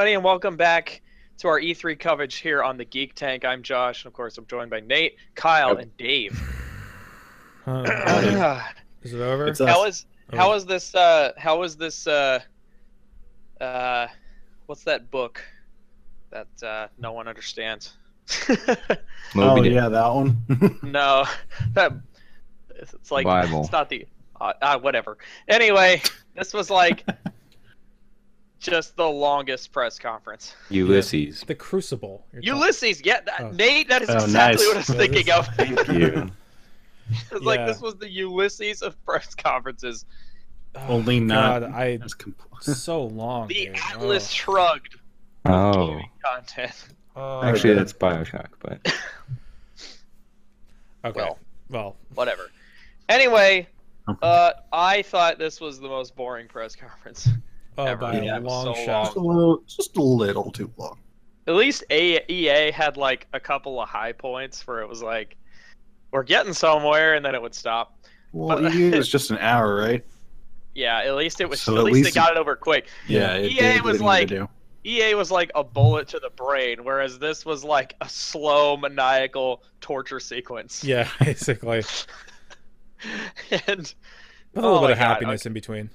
everybody, and welcome back to our E3 coverage here on the Geek Tank. I'm Josh, and of course, I'm joined by Nate, Kyle, Yep. and Dave. Huh, how is it over? It's us. is how is this? Uh, how is this? Uh, uh, what's that book that uh, no one understands? Oh Moby Dick. yeah, that one. no, that it's like Bible. it's not the uh, uh, whatever. Anyway, this was like just the longest press conference. Ulysses. the Crucible. You're talking- Ulysses, yeah, that, Oh. Nate, that is Oh, exactly nice. what I was Yeah, thinking this- of. Thank you. it's like this was the Ulysses of press conferences. Oh, Only not. God, I That's compl- so long. The dude. Atlas Shrugged Oh, content. Oh. actually, Okay. that's Bioshock, but okay. well. Well, Whatever. Anyway, uh, I thought this was the most boring press conference. Oh, Ever. by Yeah, a it long so shot. just a little, just a little too long. At least a- EA had like a couple of high points where it was like, we're getting somewhere, and then it would stop. Well, But- it was just an hour, right? Yeah, at least it was. So at at least, least they got it over quick. Yeah, it EA did was it like- EA was like a bullet to the brain, whereas this was like a slow, maniacal torture sequence. Yeah, basically. and With a Oh little bit of God, happiness in between.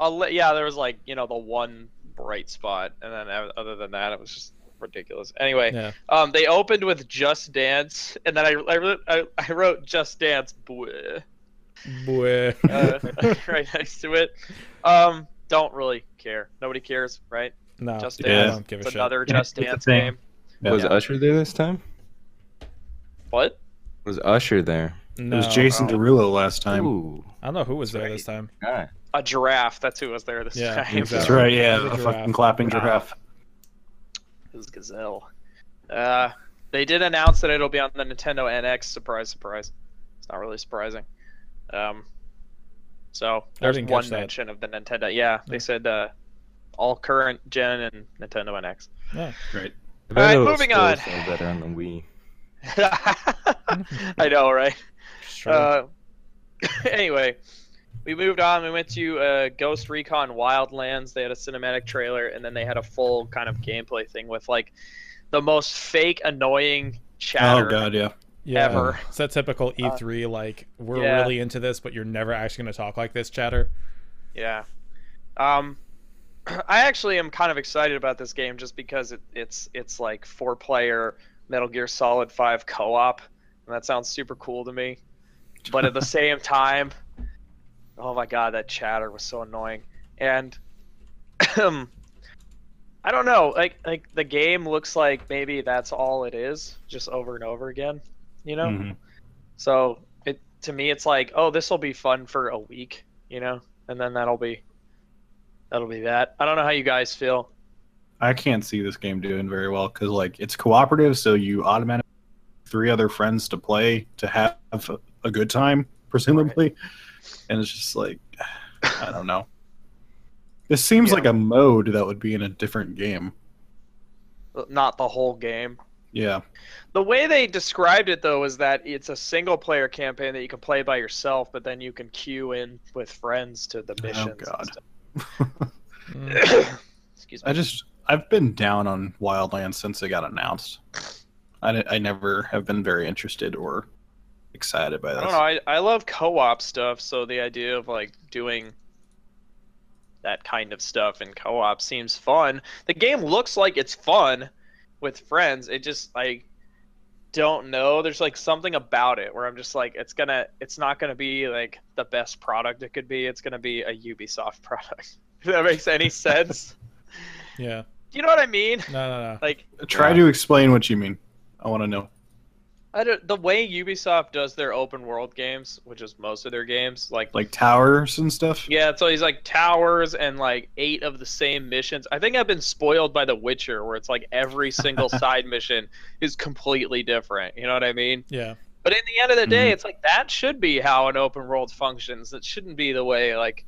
I'll yeah, there was like you know the one bright spot, and then other than that, it was just ridiculous. Anyway, Yeah. um, they opened with Just Dance, and then I I wrote, I, I wrote Just Dance, bleh, Boy. uh, right next to it. Um, don't really care. Nobody cares, right? no, Just I Dance. don't give a It's shit. another Yeah, Just Dance thing. game. Yeah. was Yeah. Usher there this time? What? Was Usher there? No. It was Jason Oh. Derulo last time. Ooh, I don't know who was there Right. this time. guy. A giraffe. That's who was there this Yeah, time. exactly. That's right. Yeah, a a fucking clapping Wow. giraffe. It was Gazelle. Uh, they did announce that it'll be on the Nintendo NX. Surprise, surprise. It's not really surprising. Um, so there's one catch that. mention of the Nintendo. Yeah, they Yeah. said uh, all current gen and Nintendo NX. Yeah. Right. I All bet right, it'll moving on. better on the Wii. I know, right? Sure. Uh, anyway, we moved on. We went to uh, Ghost Recon Wildlands. They had a cinematic trailer, and then they had a full kind of gameplay thing with like the most fake, annoying chatter. Oh god, yeah. yeah. ever. It's that typical E3, like, we're yeah. really into this, but you're never actually going to talk like this, chatter. Yeah. Um, I actually am kind of excited about this game just because it, it's it's like four player Metal Gear Solid Five co-op, and that sounds super cool to me. But at the same time, oh my god, that chatter was so annoying. And I don't know, like like the game looks like maybe that's all it is, just over and over again, you know. Mhm. So it to me, it's like, oh, this will be fun for a week, you know, and then that'll be that'll be that. I don't know how you guys feel. I can't see this game doing very well because like it's cooperative, so you automatically three other friends to play to have a good time, presumably, and it's just like I don't know. This seems Yeah. like a mode that would be in a different game. Not the whole game. Yeah. The way they described it though is that it's a single player campaign that you can play by yourself, but then you can queue in with friends to the missions. and God. Mm. Excuse me. I just I've been down on Wildlands since it got announced. I, I never have been very interested or excited by I don't know. I, I love co-op stuff, so the idea of like doing that kind of stuff in co-op seems fun. The game looks like it's fun with friends. It just I don't know. There's like something about it where I'm just like it's gonna it's not gonna be like the best product it could be. It's gonna be a Ubisoft product. If that makes any sense. Yeah. Do you know what I mean? No, no, no. Like Try Yeah. to explain what you mean. I want to know. I don't, the way Ubisoft does their open world games, which is most of their games, like Like towers and stuff. Yeah, so he's like towers and like eight of the same missions. I think I've been spoiled by The Witcher, where it's like every single side mission is completely different. You know what I mean? Yeah. But in the end of the day, Mhm. it's like that should be how an open world functions. It shouldn't be the way like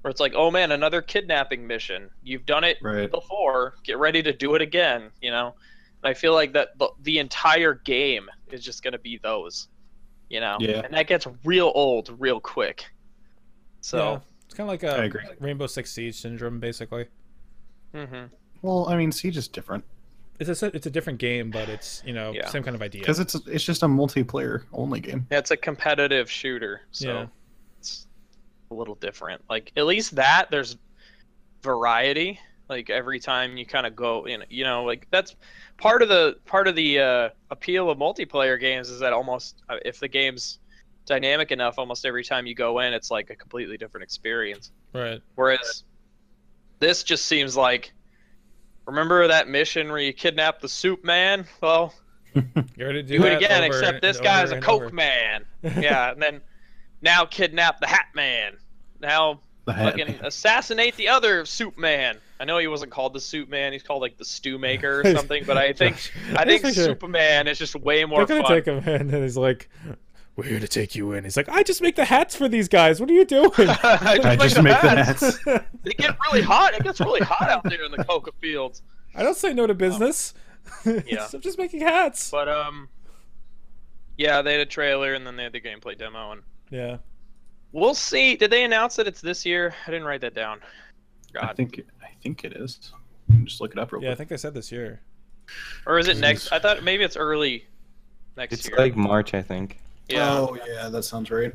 where it's like, oh man, another kidnapping mission. You've done it Right. before. Get ready to do it again. You know. And I feel like that the, the entire game is just gonna be those. You know. Yeah. And that gets real old real quick. So. Yeah. It's kind of like a agree. Rainbow Six Siege syndrome, basically. hmm Well, I mean, Siege is different It's a it's a different game, but it's you know Yeah. same kind of idea. because it's it's just a multiplayer only game. Yeah, it's a competitive shooter, so Yeah. it's a little different. Like at least that there's variety. Like every time you kind of go in, you know, like that's part of the part of the uh, appeal of multiplayer games is that almost uh, if the game's dynamic enough, almost every time you go in, it's like a completely different experience. right. Whereas this just seems like, remember that mission where you kidnap the soup man? Well, You already do, do it again, except this guy's a coke over. man. Yeah, and then now kidnap the hat man. Now fucking assassinate the other soup man. I know he wasn't called the soup man. He's called like the stew maker or something. But I think I think They're Superman is just way more They're gonna fun. take him in, and he's like, "We're here to take you in." He's like, "I just make the hats for these guys. What are you doing?" I I just make the hats. They get really hot. It gets really hot out there in the coca fields. I don't say no to business. Yeah. I'm just making hats. But um, yeah, they had a trailer and then they had the gameplay demo, and Yeah. We'll see. Did they announce that it's this year? I didn't write that down. I think I think it is. Just look it up real Yeah, I think they said this year. or is it This next? I thought maybe it's early next It's year. It's like March, I think. yeah, Oh yeah, that sounds right.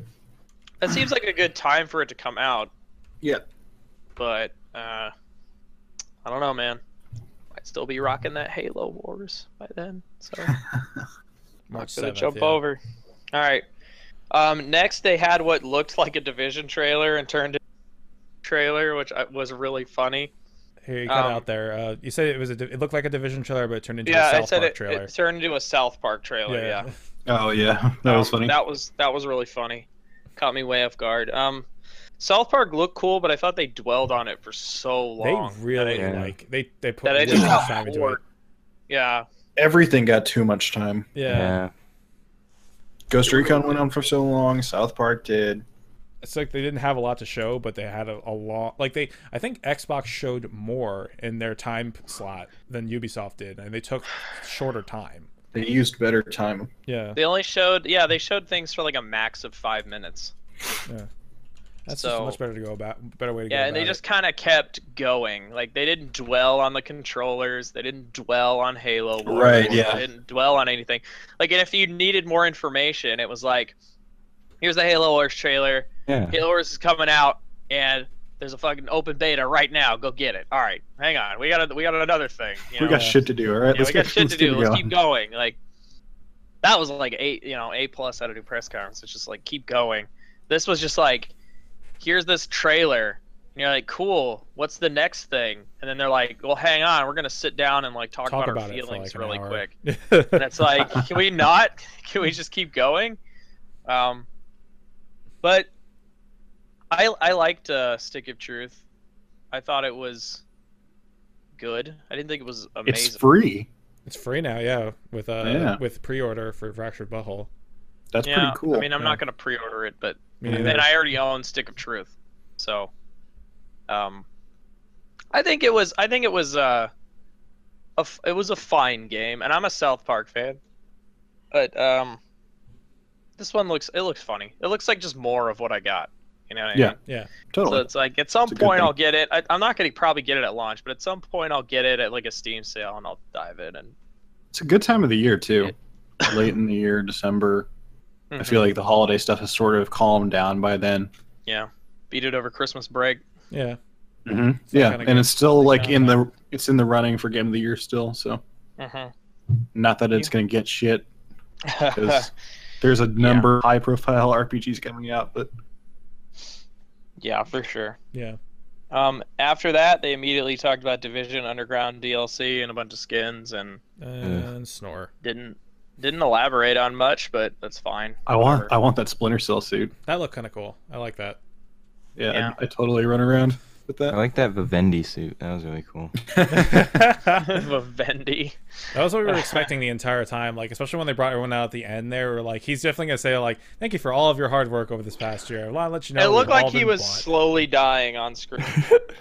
that seems like a good time for it to come out. Yeah. But uh, I don't know, man. Might still be rocking that Halo Wars by then, so. March Not gonna 7th, jump yeah. over. All right. Um, next, they had what looked like a division trailer and turned into a trailer, which was really funny. Here you cut Um, out there. Uh, you said it was a. It looked like a division trailer, but it turned into yeah, a South I said Park it, trailer. it turned into a South Park trailer. Yeah, Oh yeah, that was Um, funny. That was that was really funny. Caught me way off guard. Um, South Park looked cool, but I thought they dwelled on it for so long. They really I, like they they put that I way just too much got time into it. Yeah, Everything got too much time. Yeah. Ghost Recon went on for so long. South Park did. it's like they didn't have a lot to show, but they had a, a lot. Like they, I think Xbox showed more in their time slot than Ubisoft did, and they took shorter time. They used better time. Yeah, they only showed yeah they showed things for like a max of five minutes. That's just So- much better to go about. Better way to go. Yeah, and they it. just kind of kept going. Like they didn't dwell on the controllers. They didn't dwell on Halo. Wars, Right, yeah. They didn't dwell on anything. Like, and if you needed more information, it was like, here's the Halo Wars trailer. Yeah. Halo Wars is coming out, and there's a fucking open beta right now. Go get it. All right, hang on. We got a, we got another thing. You we know? got shit to do. All right, Yeah, let's we got get, shit let's to do. get Let's going. keep going. Like that was like eight, you know, A plus out of new press conference. It's just like keep going. This was just like, here's this trailer. And you're like, cool. What's the next thing? And then they're like, well, hang on. We're gonna sit down and like talk, talk about, about our feelings like really hour. quick. And it's like, can we not? Can we just keep going? Um, but I I liked uh, Stick of Truth. I thought it was good. I didn't think it was amazing. It's free. it's free now. Yeah, with uh Yeah. with pre-order for Fractured Butthole. That's yeah, pretty cool. I mean, I'm yeah. not gonna pre-order it, but Yeah. and I already own Stick of Truth, so um, I think it was I think it was uh, a f- it was a fine game, and I'm a South Park fan, but um, this one looks it looks funny. It looks like just more of what I got. You know what I Yeah. mean? Yeah, So totally. it's like at some It's point. I'll get it. I, I'm not gonna probably get it at launch, but at some point I'll get it at like a Steam sale, and I'll dive in and. It's a good time of the year too. Late in the year, December. I Mhm. feel like the holiday stuff has sort of calmed down by then. yeah, beat it over Christmas break. yeah. hmm that Yeah, and it's still like Like, in the it's in the running for game of the year still. So hmm not that it's gonna get shit because there's a number of high profile RPGs coming out, but yeah, for sure. Yeah. Um, after that, they immediately talked about Division Underground DLC and a bunch of skins, and And snore. didn't didn't elaborate on much, but that's fine. I want Whatever. I want that Splinter Cell suit. That looked kind of cool. I like that. Yeah, Yeah. I, I totally run around with that. I like that Vivendi suit. That was really cool. Vivendi. That was what we were expecting the entire time. Like, especially when they brought everyone out at the end, they were like, he's definitely gonna say like, "Thank you for all of your hard work over this past year." Well, I'll let you know. it looked like he was bought." slowly dying on screen.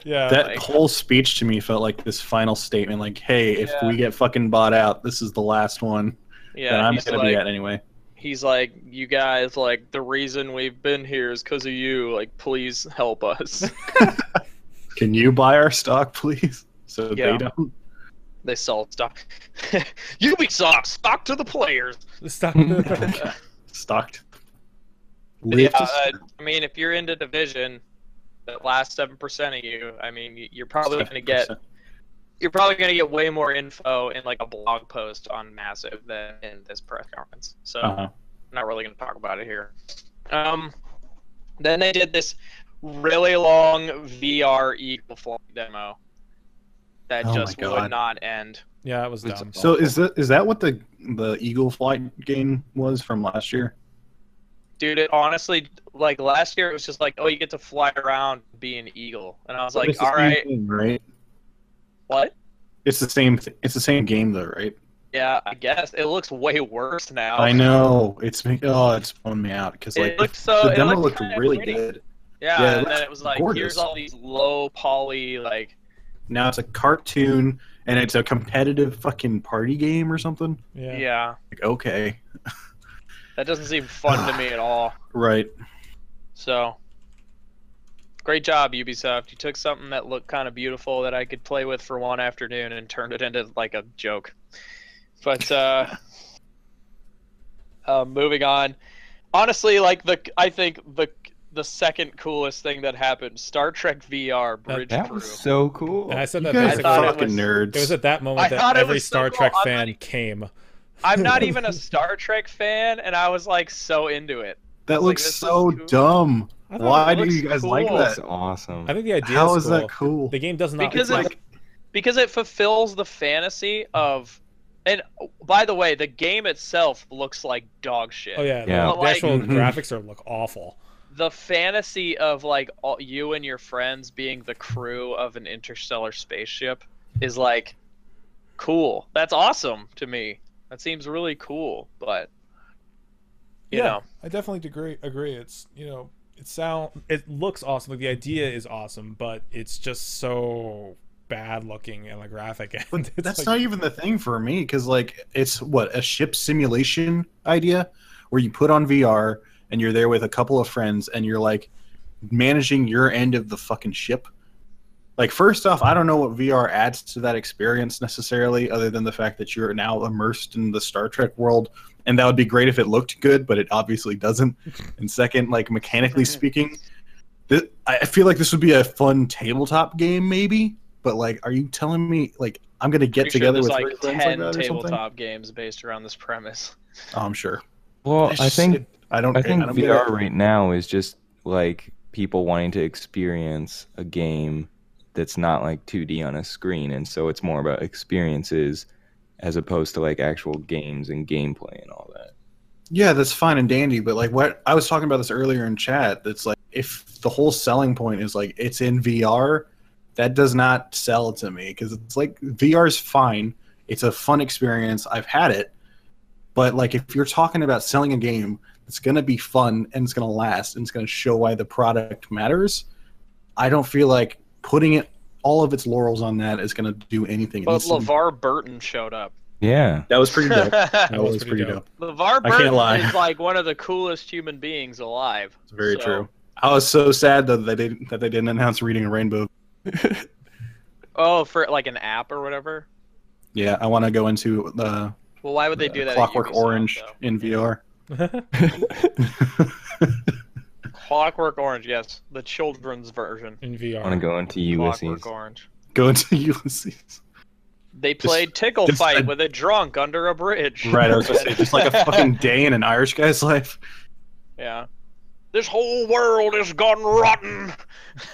Yeah. that like- whole speech to me felt like this final statement, like, "Hey, if Yeah. we get fucking bought out, this is the last one that Yeah, I'm he's gonna like, be at anyway." he's like, you guys, like the reason we've been here is because of you. Like, please help us. Can you buy our stock, please? so Yeah. they don't. They sell stock. Ubisoft stock to the players. Stop. stocked. But yeah, uh, I mean, if you're into Division, that last seven percent of you, I mean, you're probably going to get 7%. You're probably going to get way more info in like a blog post on Massive than in this press conference. So Uh-huh. I'm not really going to talk about it here. Um, then they did this really long VR Eagle Flight demo that Oh just would not end. yeah, it was It's dumb. So is that is that what the the Eagle Flight game was from last year? Dude, it honestly, like last year, it was just like, oh, you get to fly around, be an eagle, and I was like, It's the all same right, thing, right? What? It's the same. Th- it's the same game though, right? Yeah, I guess it looks way worse now. I know. It's make- oh, it's blown me out because It like looked so. the it demo looked looked really pretty. good. Yeah, Yeah, it and then it was like, gorgeous. here's all these low poly, like, Now it's a cartoon and it's a competitive fucking party game or something. Yeah. yeah, Like okay, that doesn't seem fun to me at all. right? So, great job, Ubisoft. You took something that looked kind of beautiful that I could play with for one afternoon and turned it into like a joke. But uh, uh moving on. Honestly, like the I think the the second coolest thing that happened, Star Trek VR Bridge That Crew. was so cool. And I said You that guys basically. thought are it fucking was- nerds. It was at that I moment that every was so Star cool. Trek I'm fan not- came. I'm not even a Star Trek fan, and I was like so into it. that looks this is so cool. dumb. I Why do you guys like cool. that? That's awesome. I think the idea How is is that cool? The game does not. Because it's it- like, because it fulfills the fantasy of and by the way the game itself looks like dog shit oh yeah, the- Yeah. the, Like- actual Mhm. graphics are look awful. the fantasy of like all, you and your friends being the crew of an interstellar spaceship is like cool that's awesome to me that seems really cool but you yeah, know I definitely agree. Agree. It's you know, it sound it looks awesome. Like the idea is awesome, but it's just so bad looking and the graphic end. But that's like, not even the thing for me because like it's what a ship simulation idea where you put on VR and you're there with a couple of friends and you're like managing your end of the fucking ship. Like first off, I don't know what VR adds to that experience necessarily, other than the fact that you're now immersed in the Star Trek world, and that would be great if it looked good, but it obviously doesn't. and second, like mechanically speaking, th- I feel like this would be a fun tabletop game, maybe. But like, are you telling me like I'm gonna get Pretty together there's with like three friends 10 like that tabletop games based around this premise Oh, I'm sure. well, It's I just- think I don't. I think don't VR right now is just like people wanting to experience a game that's not like 2D on a screen, and so it's more about experiences as opposed to like actual games and gameplay and all that. Yeah, that's fine and dandy, but like what I was talking about this earlier in chat, that's like if the whole selling point is like it's in VR, that does not sell to me because it's like VR is fine. It's a fun experience. I've had it. But like if you're talking about selling a game that's going to be fun and it's going to last and it's going to show why the product matters, I don't feel like putting it all of its laurels on that is going to do anything. but instant. LeVar Burton showed up Yeah, that was pretty dope. That That was was pretty pretty dope. levar I can't burton lie. is like one of the coolest human beings alive It's very So- true. I was so sad though that they didn't, that they didn't announce reading a rainbow. oh for like an app or whatever Yeah, I want to go into the well why would they do uh, that Clockwork Orange though? in VR. Clockwork Orange, yes, the children's version. in VR. I want to go into Ulysses. Clockwork Orange. go into Ulysses. They played Tickle just Fight a- with a drunk under a bridge. Right, I was gonna say just like a fucking day in an Irish guy's life. Yeah. This whole world has gone rotten.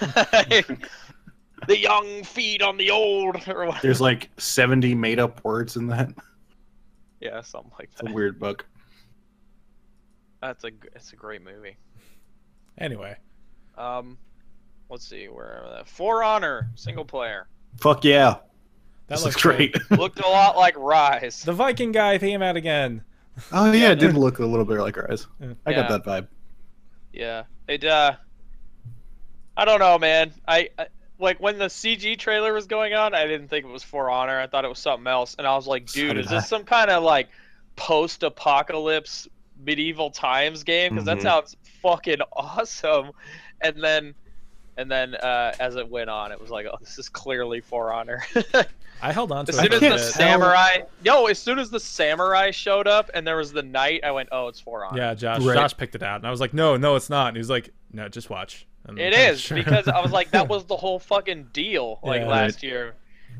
the young feed on the old. There's like 70 made up words in that. Yeah, something like It's a that. weird book. That's a g- it's a great movie. Anyway, Um, let's see where am I at? For Honor single player Fuck yeah. that this looks looks great. looked a lot like Rise. The Viking guy came out again. oh yeah, it did look a little bit like Rise. Yeah. I got that vibe. Yeah, it. uh I don't know, man. I, I like when the CG trailer was going on. I didn't think it was For Honor. I thought it was something else, and I was like, dude, did is this I. some kind of like post-apocalypse medieval times game? Because Mhm. that sounds fucking awesome. And then And then uh, as it went on, it was like, oh, this is clearly For Honor. I held on to as it. soon as the bit. samurai, yo, as soon as the samurai showed up and there was the knight, I went, oh, it's For Honor. Yeah, Josh. Right. Josh picked it out, and I was like, "No, no, it's not." And he was like, "No, just watch." And It I'm is sure. because I was like, that was the whole fucking deal like Yeah. last year.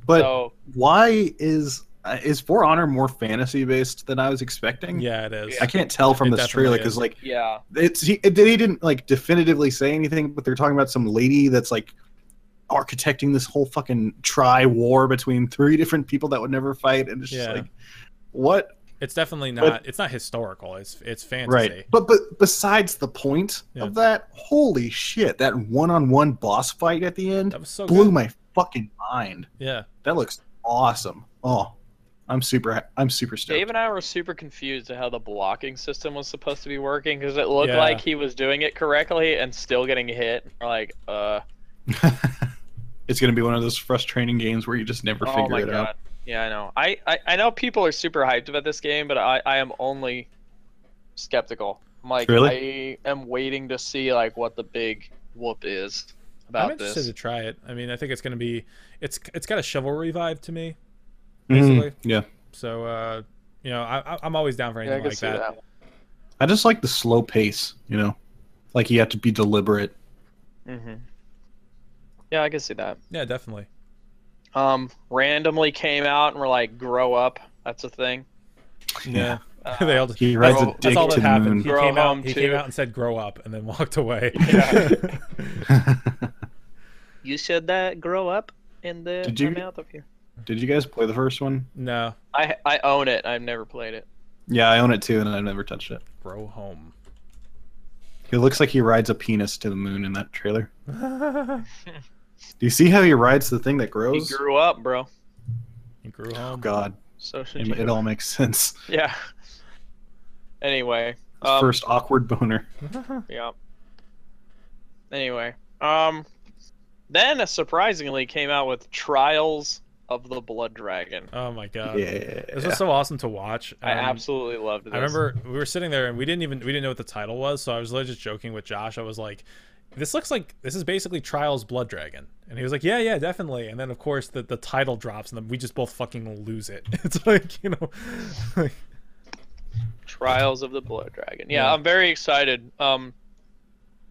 But so why is Uh, is For Honor more fantasy based than I was expecting? yeah, it is. I can't tell from It this trailer because like yeah, it's he, it, he didn't like definitively say anything, but they're talking about some lady that's like architecting this whole fucking tri war between three different people that would never fight, and it's just like what It's definitely But- not. it's not historical. It's it's fantasy. right? But but besides the point Yeah. of that, holy shit, that one on one boss fight at the end That was so blew good. my fucking mind. Yeah. That looks awesome. Oh, I'm super I'm super stoked. Dave and I were super confused at how the blocking system was supposed to be working because it looked Yeah. like he was doing it correctly and still getting hit. We're like, uh, it's gonna be one of those frustrating games where you just never oh figure my it god. out. Yeah, I know. I, I I know people are super hyped about this game, but I I am only skeptical. I'm like, Really? I am waiting to see like what the big whoop is about I'm interested this. to try it. I mean, I think it's gonna be. It's it's got a chivalry vibe to me. Mhm, Yeah. So uh, you know, I, I- I'm always down for anything can like that. that. I just like the slow pace, you know? Like you have to be deliberate. hmm Yeah, I can see that. Yeah, definitely. Um, randomly came out and were like, grow up. That's a thing. Yeah. Uh, they all He rides Grow- a That's all that the happened. moon. He came out. He came out and said, "Grow up," and then walked away. Yeah. You said that grow up in the Did you- mouth of you. Did you guys play the first one? no, I I own it. I've never played it. Yeah, I own it too, and I've never touched it. grow home. It looks like he rides a penis to the moon in that trailer. Do you see how he rides the thing that grows? He grew up, bro. he grew Oh. God, So should it, you. it all makes sense. Yeah. Anyway. His Um, first awkward boner. Yeah. Anyway, um, then surprisingly came out with Trials of the Blood Dragon. oh my god. yeah. This was so awesome to watch. I Um, absolutely loved this. I remember we were sitting there and we didn't even we didn't know what the title was, so I was literally just joking with Josh. I was like, "This looks like this is basically Trials Blood Dragon," and he was like, "Yeah, yeah, definitely." And then of course the the title drops and then we just both fucking lose it. It's like you know, like, Trials of the Blood Dragon. Yeah, Yeah. I'm very excited. Um,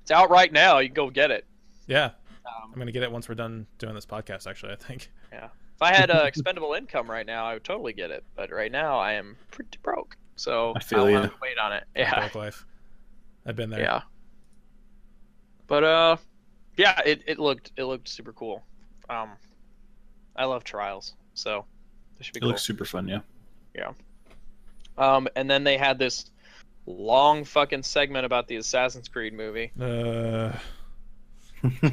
it's out right now. You can go get it. yeah. Um, I'm gonna get it once we're done doing this podcast. Actually, I think. If I had uh, expendable income right now, I would totally get it. But right now, I am pretty broke, so I feel I'll ya. to wait on it. Yeah, Broke life. I've been there. yeah. But uh, yeah, it, it looked it looked super cool. Um, I love Trials, so this should be It cool. looks super fun, yeah. yeah. Um, and then they had this long fucking segment about the Assassin's Creed movie. Uh,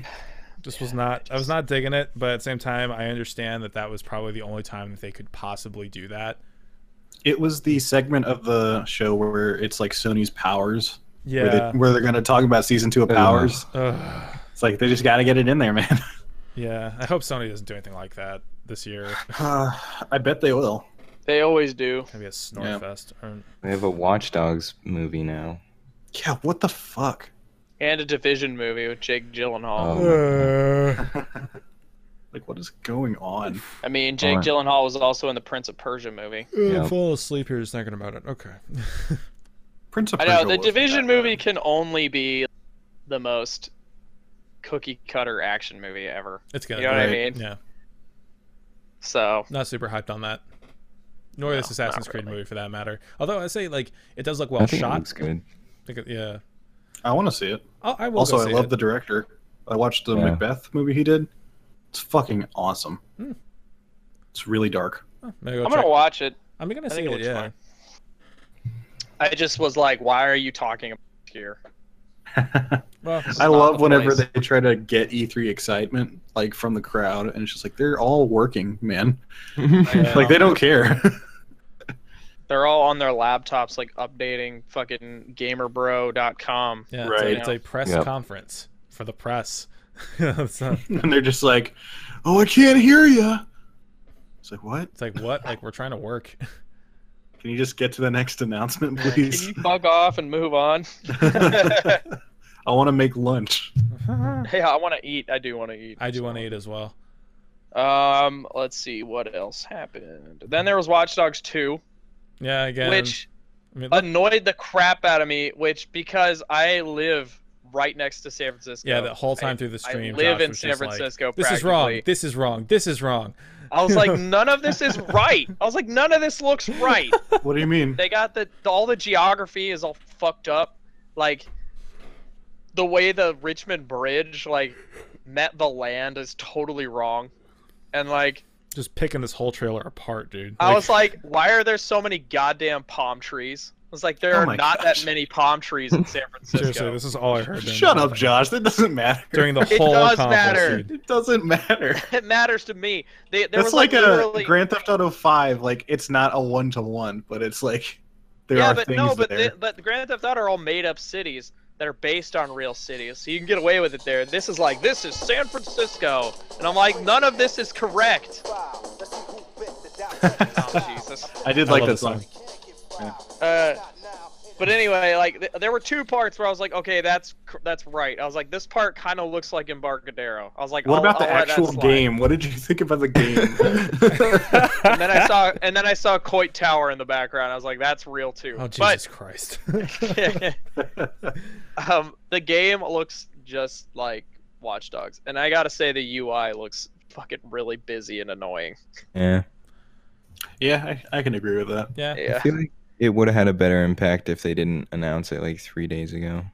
just was not. I was not digging it, but at the same time, I understand that that was probably the only time that they could possibly do that. It was the segment of the show where it's like Sony's powers. Where, Yeah. they, where they're going to talk about season two of Powers. Ugh. It's like they just got to get it in there, man. yeah. I hope Sony doesn't do anything like that this year. I bet they will. They always do. Maybe a snore Yeah. fest. Or, They have a Watch Dogs movie now. Yeah, what the fuck? And a Division movie with Jake Gyllenhaal. Oh. like, what is going on? I mean, Jake Alright. Gyllenhaal was also in the Prince of Persia movie. Yeah. I'm falling asleep here just thinking about it. Okay. Prince of I know the Division that bad. movie can only be the most cookie cutter action movie ever. it's good. You know what I mean? Yeah. So Not super hyped on that. Nor this Assassin's Creed really. movie for that matter. Although I say like it does look well I think it shot. looks good. I think yeah. I want to see it. I'll, I will Also, go I love it. the director. I watched the Yeah. Macbeth movie he did. It's fucking awesome. Hmm. It's really dark. Oh, maybe I'll I'm gonna watch it. I'm gonna I see it it. Yeah. fine. I just was like, why are you talking about here? Well, I love the whenever place. they try to get E3 excitement, like from the crowd, and it's just like they're all working, man. Like they don't care. They're all on their laptops, like updating fucking gamerbro.com. yeah. Right. It's, a, it's a press Yep. conference for the press. not- and they're just like, "Oh, I can't hear you." It's like, what? it's like what? Like we're trying to work. Can you just get to the next announcement, please? Can you fuck off and move on? I want to make lunch. Hey, I want to eat. I do want to eat. I do want to eat as well. Um, let's see what else happened. Then there was Watch Dogs 2, Yeah, again. which I mean, annoyed the crap out of me. Which because I live right next to San Francisco. yeah, the whole time I- through the stream. I live Josh in San just like, Francisco. this is wrong. This is wrong. This is wrong. I was like, none of this is right. I was like, none of this looks right. What do you mean? They got the all the geography is all fucked up. Like the way the Richmond Bridge like met the land is totally wrong. And like Just picking this whole trailer apart, dude. I was like, why are there so many goddamn palm trees? I was like, there Oh are not gosh. that many palm trees in San Francisco. seriously, this is all I heard. Shut the up. Josh. That doesn't matter. During the It whole does matter. dude. it doesn't matter. it matters to me. They, there That's was like, like, a literally... Grand Theft Auto Five. Like it's not a one to one, but it's like there yeah, are but things no, but there. the, but Grand Theft Auto are all made up cities that are based on real cities, so you can get away with it there. This is like this is San Francisco, and I'm like, none of this is correct. Oh Jesus. I did like love that this song. Uh, but anyway, like th- there were two parts where I was like, okay, that's cr- that's right. I was like, this part kind of looks like Embarcadero. I was like, What I'll- about the I'll actual game? What did you think about the game? And then I saw and then I saw Coit Tower in the background. I was like, that's real too. Oh but Jesus Christ! um, the game looks just like Watch Dogs, and I gotta say the UI looks fucking really busy and annoying. Yeah. yeah, I, I can agree with that. yeah. I Yeah. feel like it would have had a better impact if they didn't announce it like three days ago.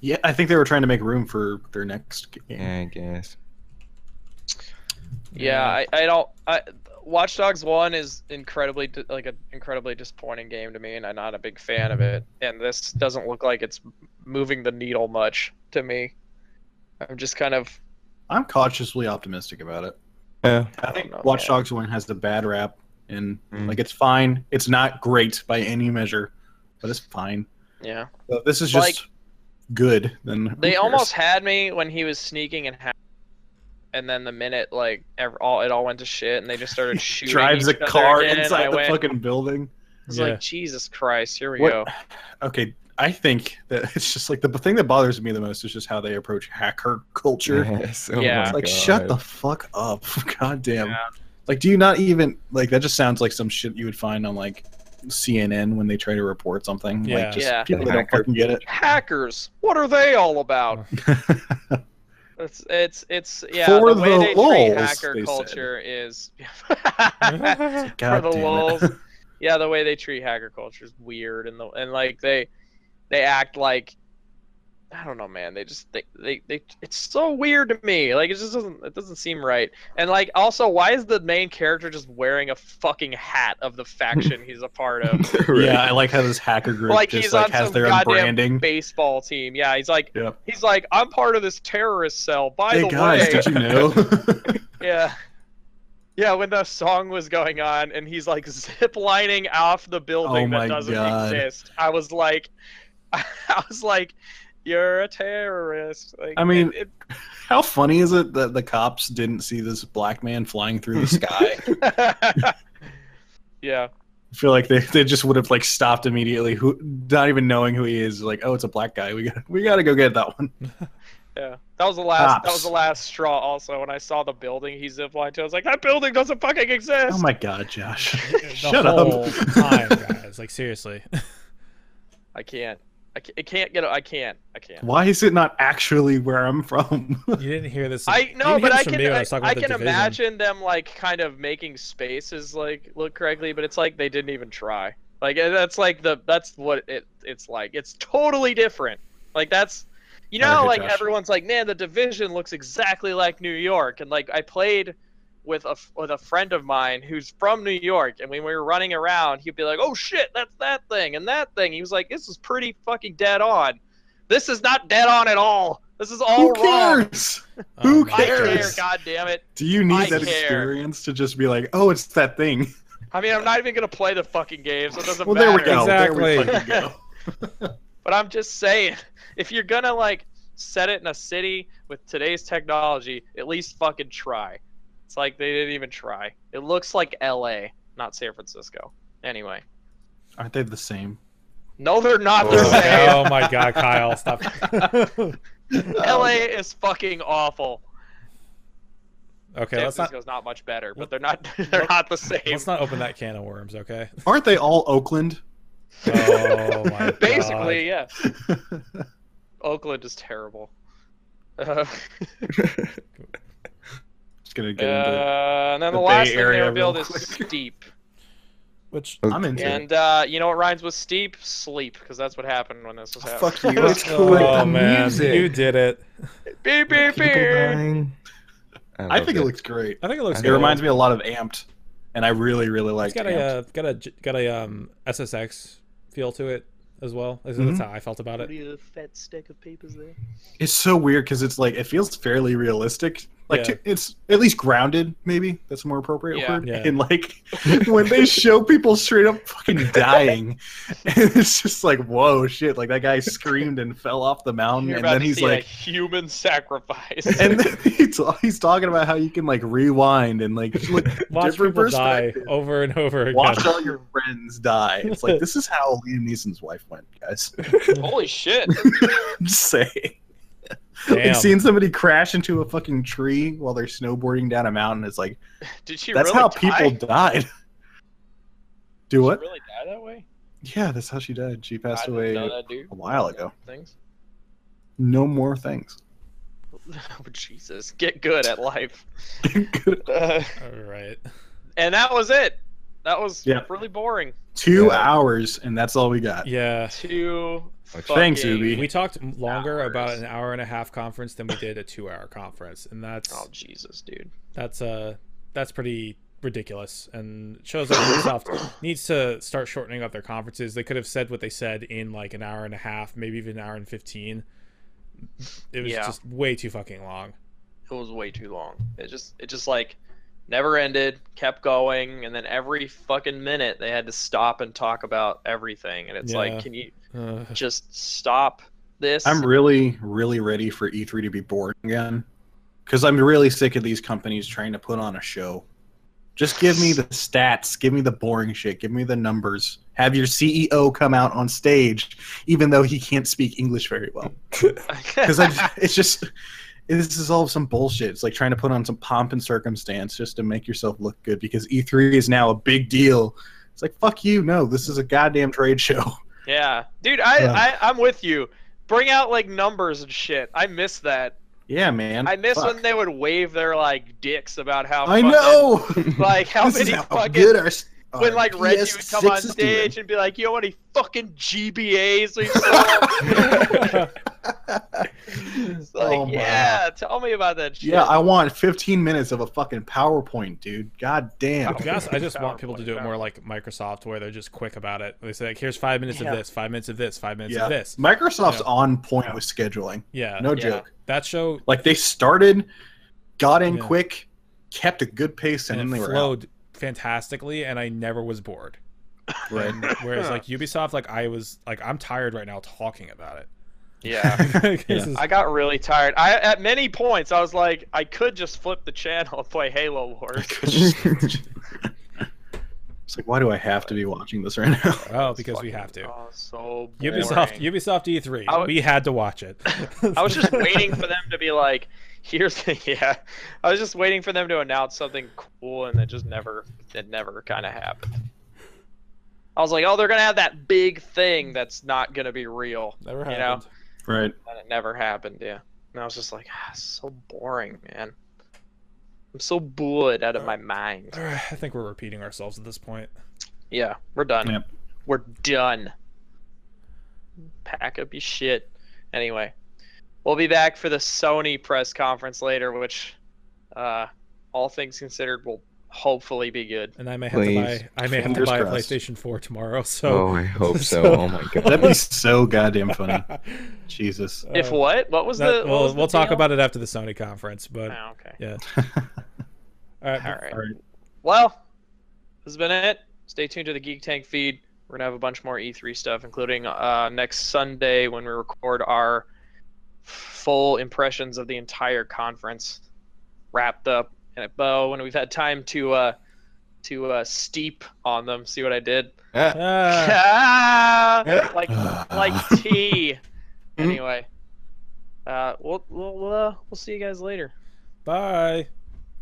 Yeah, I think they were trying to make room for their next game. Yeah, I guess. Yeah, I, I don't. I, Watch Dogs One is incredibly like an incredibly disappointing game to me, and I'm not a big fan of it. And this doesn't look like it's moving the needle much to me. I'm just kind of I'm cautiously optimistic about it. Yeah. I think know, Watch man. Dogs One has the bad rap, and Mm. like it's fine. It's not great by any measure, but it's fine. yeah. So this is just Like- good, then They almost had me when he was sneaking and. Ha- and then the minute like ever, all it all went to shit, and they just started shooting. drives a other car again, and inside the went, fucking building. I was Yeah. like, Jesus Christ, here we What- go. Okay, I think that it's just like the thing that bothers me the most is just how they approach hacker culture. Yes. Oh Yeah. It's like shut the fuck up. God damn. Yeah. Like do you not even like that just sounds like some shit you would find on like CNN when they try to report something. Yeah. Like just Yeah. people that don't fucking get it. Hackers, what are they all about? It's it's it's yeah. For the way the they treat hacker they said. culture is for the damn it. lulz. Yeah, the way they treat hacker culture is weird, and the and like they they act like I don't know, man. They just they, they they it's so weird to me. Like it just doesn't it doesn't seem right. And like also, why is the main character just wearing a fucking hat of the faction he's a part of? Right. Yeah, I like how this hacker group like just he's like on has some their own goddamn branding. baseball team. Yeah, he's like Yep. he's like I'm part of this terrorist cell. By Hey the guys, way, did you know? Yeah. Yeah, when the song was going on and he's like zip lining off the building Oh that doesn't God. exist. I was like I was like, You're a terrorist. Like I mean- it, How funny is it that the cops didn't see this black man flying through the sky? Yeah. I feel like they, they just would have like stopped immediately, who not even knowing who he is. Like, oh, it's a black guy. We got we got to go get that one. Yeah. That was the last that was the last straw also when I saw the building he zip lined to. I was like, That building doesn't fucking exist. Oh my god, Josh! the Shut whole up. time, guys. Like seriously. I can't. I can't, it can't get I can't. I can't. Why is it not actually where I'm from? You didn't hear this. I you no, but I can me when I, I about the can imagine them like kind of making spaces like look correctly, but it's like they didn't even try. Like uh, that's like the that's what it it's like. It's totally different. Like that's you know how, like Josh. everyone's like, man, the division looks exactly like New York, and like I played with a with a friend of mine who's from New York, and when we were running around, he'd be like, oh shit, that's that thing and that thing. He was like, this is pretty fucking dead on. This is not dead on at all. This is all Who wrong. cares? Oh Who my I care, cares? god damn it. Do you need I that care. experience to just be like, oh, it's that thing? I mean, I'm not even gonna play the fucking game, so it doesn't Well, there we go. There we Exactly. fucking go. But I'm just saying, if you're gonna like set it in a city with today's technology, at least fucking try. It's like they didn't even try. It looks like L.A., not San Francisco. Anyway, Aren't they the same? no, they're not the Oh, same. Oh my god, Kyle, stop. LA is fucking awful. Okay, San let's not Francisco's not much better, but they're not they're not the same. let's not open that can of worms. Okay. Aren't they all Oakland? Oh my god. Basically, yeah. Oakland is terrible. Uh, Just gonna get into uh, and then the the, Bay last thing they Area revealed is quick. steep. Which I'm into it. And uh, you know what rhymes with steep? Sleep, because that's what happened when this was happening. Fuck you. It's oh cool. the man, music. you did it. Beep beep People beep. dying. I love think it looks great. I think it looks. I It good. reminds me a lot of Amped, and I really, really like It's got Amped. a uh, got a got a um SSX feel to it as well. That's Mhm. how I felt about it. a fat stack of papers there. It's so weird because it's like it feels fairly realistic. Like Yeah. to- it's at least grounded. Maybe that's a more appropriate Yeah. word. Yeah. And like when they show people straight up fucking dying, and it's just like whoa shit! Like that guy screamed and fell off the mountain, You're and about then to he's see a like, human sacrifice. and then he's, he's talking about how you can like rewind and like look Watch different people die over and over again. Watch all your friends die. It's like this is how Liam Neeson's wife went, guys. Holy shit! I'm just saying. Damn. Like seeing somebody crash into a fucking tree while they're snowboarding down a mountain is like Did she that's really how die? people died. Do Did what? She really die that way? Yeah, that's how she died. She passed I didn't away know a that, dude. while ago. Things. No more things. Oh, Jesus, get good at life. Uh, All right. and that was it. That was Yeah. really boring. Two Yeah. hours, and that's all we got. Yeah. Two. Thanks, Ubi. We talked longer Hours. about an hour and a half conference than we did a two-hour conference, and that's Oh Jesus, dude. that's uh that's pretty ridiculous and shows that Microsoft needs to start shortening up their conferences. They could have said what they said in like an hour and a half, maybe even an hour and fifteen. It was Yeah. just way too fucking long. It was way too long. It just, it just like never ended, kept going, and then every fucking minute they had to stop and talk about everything. And it's Yeah. like, can you Uh, just stop this? I'm really, really ready for E3 to be boring again. Because I'm really sick of these companies trying to put on a show. Just give me the stats, give me the boring shit, give me the numbers. Have your CEO come out on stage, even though he can't speak English very well. Because it's just, this is all some bullshit. It's like trying to put on some pomp and circumstance just to make yourself look good. Because E3 is now a big deal. It's like fuck you. No, this is a goddamn trade show. yeah, dude, I, Yeah. I, I'm with you. Bring out like numbers and shit. I miss that. Yeah, man. I miss Fuck. when they would wave their like dicks about how. I fucking- know. Like how many how fucking good our, when uh, like Reggie would come on stage doing. and be like, "You know any fucking GBAs?" we saw?" It's like, Oh, my. yeah, tell me about that shit. Yeah, I want 15 minutes of a fucking PowerPoint, dude. God damn. To be I just want people to do it more like Microsoft, where they're just quick about it. They say, like, "Here's five minutes Yeah. of this, five minutes of this, five minutes Yeah. of this." Microsoft's Yeah. on point with scheduling. Yeah, No Yeah. joke. that show Like they started, got in Yeah. quick, kept a good pace, and, and then it they were out. flowed fantastically, and I never was bored. Right. And whereas like Ubisoft, like I was like I'm tired right now talking about it. yeah. Yeah. is- I got really tired. I at many points I was like, I could just flip the channel and play Halo Wars. it's like, why do I have to be watching this right now? oh, It's because we have to. Oh, so Ubisoft, boring. Ubisoft E3. I we had to watch it. I was just waiting for them to be like, here's the yeah. I was just waiting for them to announce something cool, and it just never, it never kind of happened. I was like, oh, they're gonna have that big thing that's not gonna be real, Never You know? happened. right. and it never happened. Yeah, and I was just like, ah, so boring, man. I'm so bored out of my mind. All right, I think we're repeating ourselves at this point. Yeah, we're done. Yep. We're done. Pack up your shit. Anyway, we'll be back for the Sony press conference later, which, uh, all things considered, will hopefully be good. And I may have Please. to buy I may have to Fingers buy a crossed. PlayStation 4 tomorrow. So oh, I hope so. so- Oh my god. That'd be so goddamn funny. Jesus. if Uh, what? What was that- the? What we'll was the we'll talk deal? about it after the Sony conference, but Oh, okay. yeah. All right. All right. All right. Well, this has been it. Stay tuned to the Geek Tank feed. We're gonna have a bunch more E3 stuff, including uh, next Sunday when we record our full impressions of the entire conference, wrapped up in a bow. When we've had time to uh, to uh, steep on them. See what I did? Ah, Ah, like like tea. Anyway, Uh, we'll we'll uh, we'll see you guys later. Bye.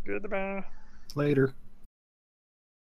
Goodbye. Later.